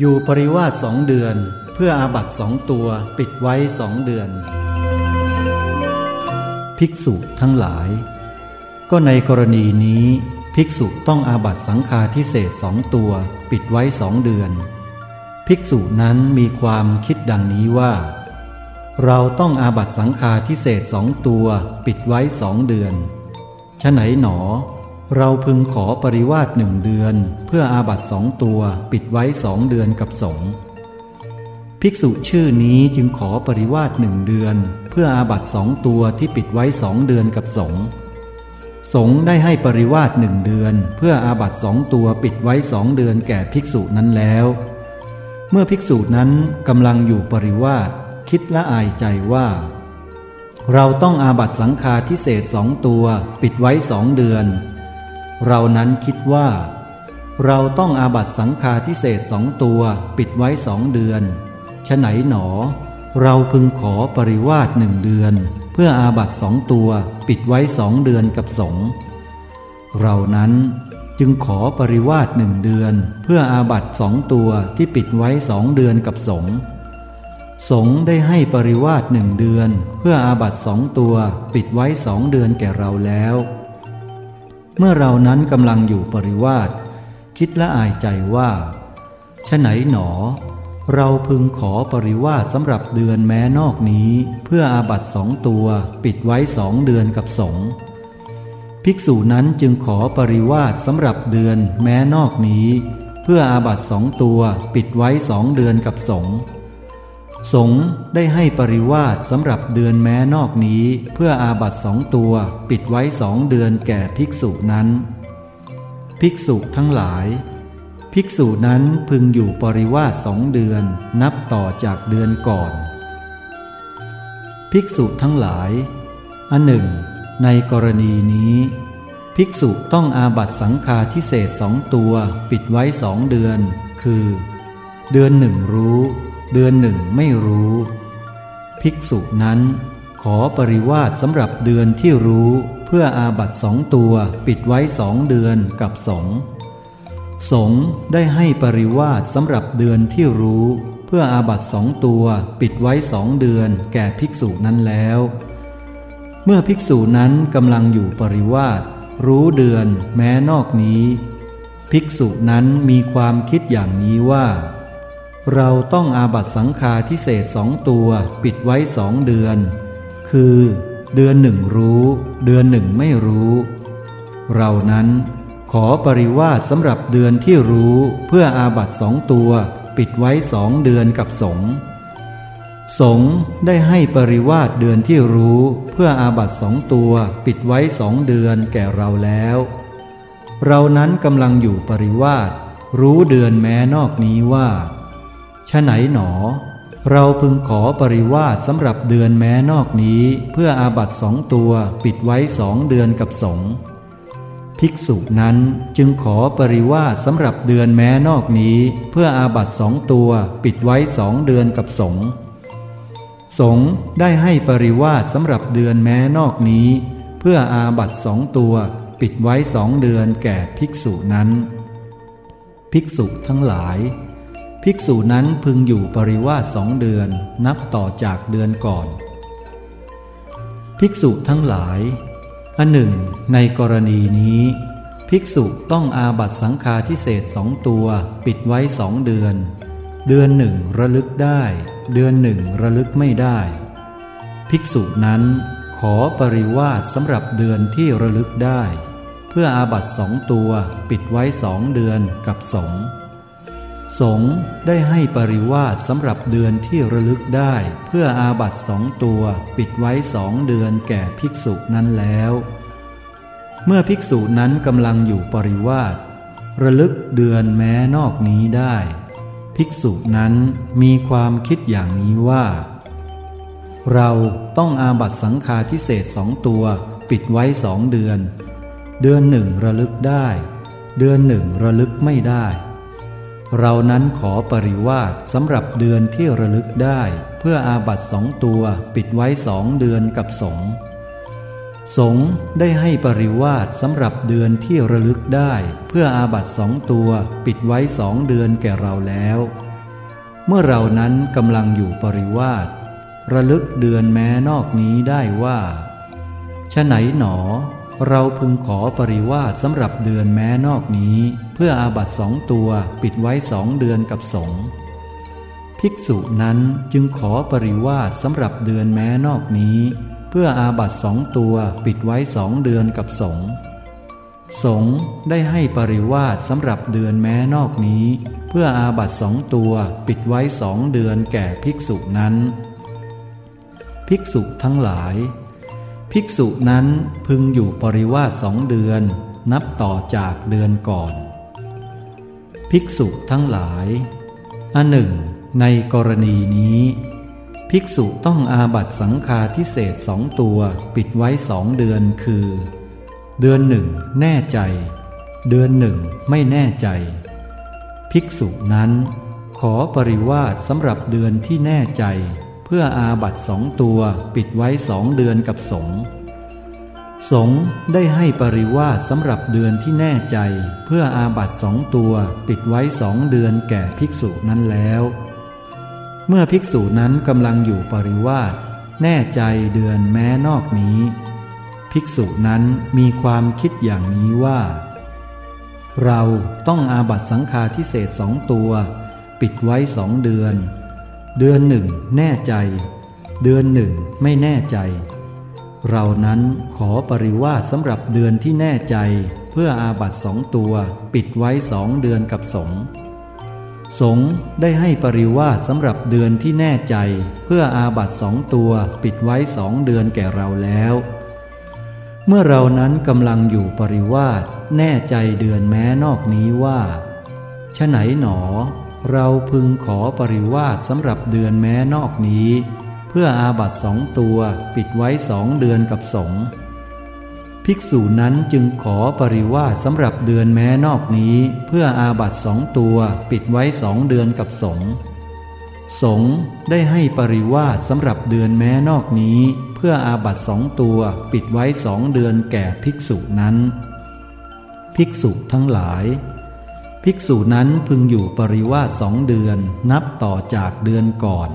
อยู่ปริวาสสองเดือน เพื่ออาบัตสองตัวปิดไว้สองเดือน ภิกษุทั้งหลาย ก็ในกรณีนี้ ภิกษุต้องอาบัตสังฆาทิเศษสองตัวปิดไว้สองเดือน ภิกษุนั้นมีความคิดดังนี้ว่า เราต้องอาบัตสังฆาทิเศษสองตัวปิดไว้สองเดือนฉะไหนหนอ เราพึงขอปริวาสหนึ่งเดือน เพื่ออาบัตสองตัวปิดไว้สองเดือนกับสงฆ์ภิกษุชื่อนี้จึงขอปริวาสหนึ่งเดือน เพื่ออาบัตสองตัวที่ปิดไว้สองเดือนกับสงฆ์สงได้ให้ปริวาสหนึ่งเดือน เพื่ออาบัตสองตัวปิดไว้สองเดือนแก่ภิกษุนั้นแล้ว เมื่อภิกษุนั้นกำลังอยู่ปริวาสคิดละอายใจว่า เราต้องอาบัตสังฆาทิเศษสองตัวปิดไว้สองเดือน เรานั้นคิดว่า เราต้องอาบัตสังฆาทิเศษสองตัวปิดไว้สองเดือนฉไหนหนอ เราพึงขอปริวาสหนึ่งเดือน เพื่ออาบัตสองตัวปิดไว้สองเดือนกับสงเรานั้นจึงขอปริวาสหนึ่งเดือน เพื่ออาบัตสองตัวที่ปิดไว้สองเดือนกับสงสงได้ให้ปริวาสหนึ่งเดือน เพื่ออาบัตสองตัวปิดไว้สองเดือนแก่เราแล้ว เมื่อเรานั้นกำลังอยู่ปริวาสคิดละอายใจว่าฉไหนหนอ เราพึงขอปริวาสสำหรับเดือนแม้นอกนี้ เพื่ออาบัตสองตัวปิดไว้สองเดือนกับสงภิกษุนั้นจึงขอปริวาสสำหรับเดือนแม้นอกนี้ เพื่ออาบัตสองตัวปิดไว้สองเดือนกับสงฆ์ สงได้ให้ปริวาสสำหรับเดือนแม้นอกนี้ เพื่ออาบัตสองตัวปิดไว้สองเดือนแก่ภิกษุนั้น ภิกษุทั้งหลาย ภิกษุนั้นพึงอยู่ปริวาสสองเดือน นับต่อจากเดือนก่อน ภิกษุทั้งหลาย อันหนึ่ง ในกรณีนี้ ภิกษุต้องอาบัตสังฆาทิเศษสองตัวปิดไว้สองเดือน คือ เดือนหนึ่งรู้ เดือนหนึ่งไม่รู้ ภิกษุนั้นขอปริวาสสำหรับเดือนที่รู้เพื่ออาบัตสองตัวปิดไว้สองเดือนกับสงสงได้ให้ปริวาสสำหรับเดือนที่รู้ เพื่ออาบัตสองตัวปิดไว้สองเดือนแก่ภิกษุนั้นแล้ว เมื่อภิกษุนั้นกำลังอยู่ปริวาสรู้เดือนแม้นอกนี้ ภิกษุนั้นมีความคิดอย่างนี้ว่า เราต้องอาบัตสังฆาทิเศษสองตัวปิดไว้สองเดือน คือเดือนหนึ่งรู้ เดือนหนึ่งไม่รู้ เรานั้นขอปริวาสสำหรับเดือนที่รู้เพื่ออาบัตสองตัวปิดไว้สองเดือนกับสง สงได้ให้ปริวาสเดือนที่รู้เพื่ออาบัตสองตัวปิดไว้สองเดือนแก่เราแล้ว เรานั้นกำลังอยู่ปริวาสรู้เดือนแม้นอกนี้ว่า ฉไหนหนอ เราพึงขอปริวาสสำหรับเดือนแม้นอกนี้เพื่ออาบัตสองตัวปิดไว้สองเดือนกับสงภิกษุนั้นจึงขอปริวาสสำหรับเดือนแม้นอกนี้ เพื่ออาบัตสองตัวปิดไว้สองเดือนกับสงสงได้ให้ปริวาสสำหรับเดือนแม้นอกนี้ เพื่ออาบัตสองตัวปิดไว้สองเดือนแก่ภิกษุนั้น ภิกษุทั้งหลาย ภิกษุนั้นพึงอยู่ปริวาสสองเดือนนับต่อจากเดือนก่อน ภิกษุทั้งหลาย อันหนึ่ง ในกรณีนี้ ภิกษุต้องอาบัตสังฆาทิเศษสองตัวปิดไว้สองเดือน เดือนหนึ่งระลึกได้ เดือนหนึ่งระลึกไม่ได้ ภิกษุนั้นขอปริวาสสำหรับเดือนที่ระลึกได้ เพื่ออาบัตสองตัวปิดไว้สองเดือนกับสงฆ์ สงได้ให้ปริวาสสำหรับเดือนที่ระลึกได้ เพื่ออาบัตสองตัวปิดไว้สองเดือนแก่ภิกษุนั้นแล้ว เมื่อภิกษุนั้นกำลังอยู่ปริวาสระลึกเดือนแม้นอกนี้ได้ ภิกษุนั้นมีความคิดอย่างนี้ว่า เราต้องอาบัตสังฆาทิเศษสองตัวปิดไว้สองเดือน เดือนหนึ่งระลึกได้ เดือนหนึ่งระลึกไม่ได้ เรานั้นขอปริวาสสำหรับเดือนที่ระลึกได้ เพื่ออาบัตสองตัวปิดไว้สองเดือนกับสงสงได้ให้ปริวาสสำหรับเดือนที่ระลึกได้ เพื่ออาบัตสองตัวปิดไว้สองเดือนแก่เราแล้ว เมื่อเรานั้นกำลังอยู่ปริวาสระลึกเดือนแม้นอกนี้ได้ว่าฉไหนหนอ เราพึงขอปริวาสสำหรับเดือนแม้นอกนี้ เพื่ออาบัตสองตัวปิดไว้สองเดือนกับสงภิกษุนั้นจึงขอปริวาสสำหรับเดือนแม้นอกนี้ เพื่ออาบัตสองตัวปิดไว้สองเดือนกับสงสงได้ให้ปริวาสสำหรับเดือนแม้นอกนี้ เพื่ออาบัตสองตัวปิดไว้สองเดือนแก่ภิกษุนั้น ภิกษุทั้งหลาย ภิกษุนั้นพึงอยู่ปริวาสสองเดือน นับต่อจากเดือนก่อน ภิกษุทั้งหลาย อันหนึ่ง ในกรณีนี้ ภิกษุต้องอาบัตสังฆาทิเศษสองตัวปิดไว้สองเดือนคือ เดือนหนึ่งแน่ใจ เดือนหนึ่งไม่แน่ใจ ภิกษุนั้น ขอปริวาสสำหรับเดือนที่แน่ใจ เพื่ออาบัตสองตัวปิดไว้สองเดือนกับสงสงได้ให้ปริวาสสำหรับเดือนที่แน่ใจ เพื่ออาบัตสองตัวปิดไว้สองเดือนแก่ภิกษุนั้นแล้ว เมื่อภิกษุนั้นกำลังอยู่ปริวาสแน่ใจเดือนแม้นอกนี้ ภิกษุนั้นมีความคิดอย่างนี้ว่า เราต้องอาบัตสังฆาทิเศษสองตัว ปิดไว้สองเดือน เดือนหนึ่งแน่ใจ เดือนหนึ่งไม่แน่ใจ เรานั้นขอปริวาสสำหรับเดือนที่แน่ใจ เพื่ออาบัตสองตัว ปิดไว้สองเดือนกับสงสงได้ให้ปริวาสสำหรับเดือนที่แน่ใจ เพื่ออาบัตสองตัวปิดไว้สองเดือนแก่เราแล้ว เมื่อเรานั้นกำลังอยู่ปริวาสแน่ใจเดือนแม้นอกนี้ว่าฉไหนหนอ เราพึงขอปริวาสสำหรับเดือนแม้นอกนี้ เพื่ออาบัตสองตัวปิดไว้สองเดือนกับสงภิกษุนั้นจึงขอปริวาสสำหรับเดือนแม้นอกนี้ เพื่ออาบัตสองตัวปิดไว้สองเดือนกับสงสงได้ให้ปริวาสสำหรับเดือนแม้นอกนี้ เพื่ออาบัตสองตัวปิดไว้สองเดือนแก่ภิกษุนั้น ภิกษุทั้งหลาย ภิกษุนั้นพึงอยู่ปริวาสสองเดือนนับต่อจากเดือนก่อน